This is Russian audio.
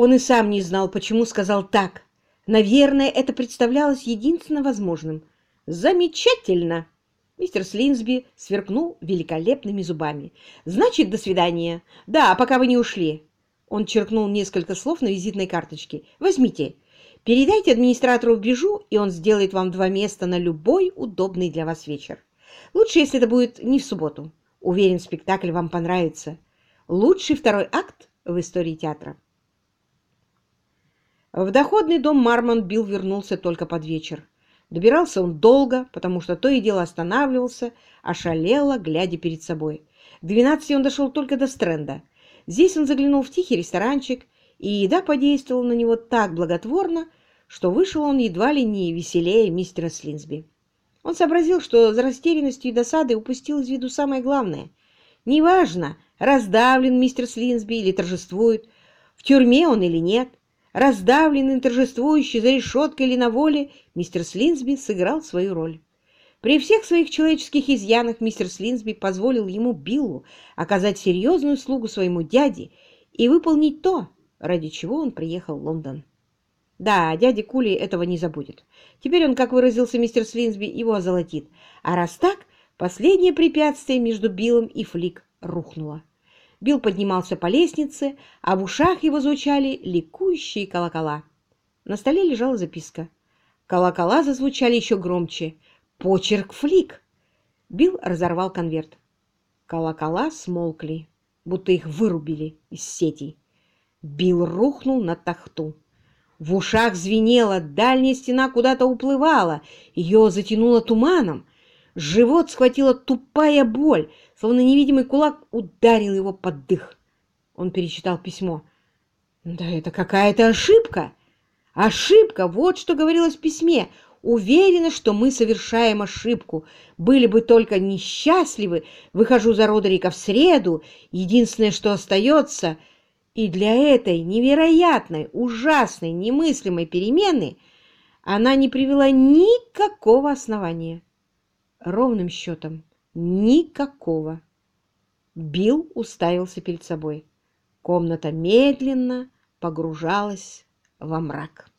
Он и сам не знал, почему сказал так. Наверное, это представлялось единственно возможным. «Замечательно!» Мистер Слинсби сверкнул великолепными зубами. «Значит, до свидания. Да, пока вы не ушли». Он черкнул несколько слов на визитной карточке. «Возьмите. Передайте администратору в Бежу, и он сделает вам два места на любой удобный для вас вечер. Лучше, если это будет не в субботу. Уверен, спектакль вам понравится. Лучший второй акт в истории театра». В доходный дом Мармон Билл вернулся только под вечер. Добирался он долго, потому что то и дело останавливался, ошалело, глядя перед собой. К двенадцати он дошел только до Стрэнда. Здесь он заглянул в тихий ресторанчик, и еда подействовала на него так благотворно, что вышел он едва ли не веселее мистера Слинсби. Он сообразил, что за растерянностью и досадой упустил из виду самое главное. Неважно, раздавлен мистер Слинсби или торжествует, в тюрьме он или нет, Раздавленный, торжествующий за решеткой или на воле, мистер Слинсби сыграл свою роль. При всех своих человеческих изъянах мистер Слинсби позволил ему, Биллу, оказать серьезную услугу своему дяде и выполнить то, ради чего он приехал в Лондон. Да, дядя Кули этого не забудет. Теперь он, как выразился мистер Слинсби, его озолотит. А раз так, последнее препятствие между Биллом и Флик рухнуло. Билл поднимался по лестнице, а в ушах его звучали ликующие колокола. На столе лежала записка. Колокола зазвучали еще громче. «Почерк флик!» Билл разорвал конверт. Колокола смолкли, будто их вырубили из сетей. Билл рухнул на тахту. В ушах звенело, дальняя стена куда-то уплывала, ее затянуло туманом. Живот схватила тупая боль, словно невидимый кулак ударил его под дых. Он перечитал письмо. «Да это какая-то ошибка!» «Ошибка! Вот что говорилось в письме!» Уверена, что мы совершаем ошибку. Были бы только несчастливы. Выхожу за Родерика в среду. Единственное, что остается. И для этой невероятной, ужасной, немыслимой перемены она не привела никакого основания ровным счетом никакого. Билл уставился перед собой. Комната медленно погружалась во мрак.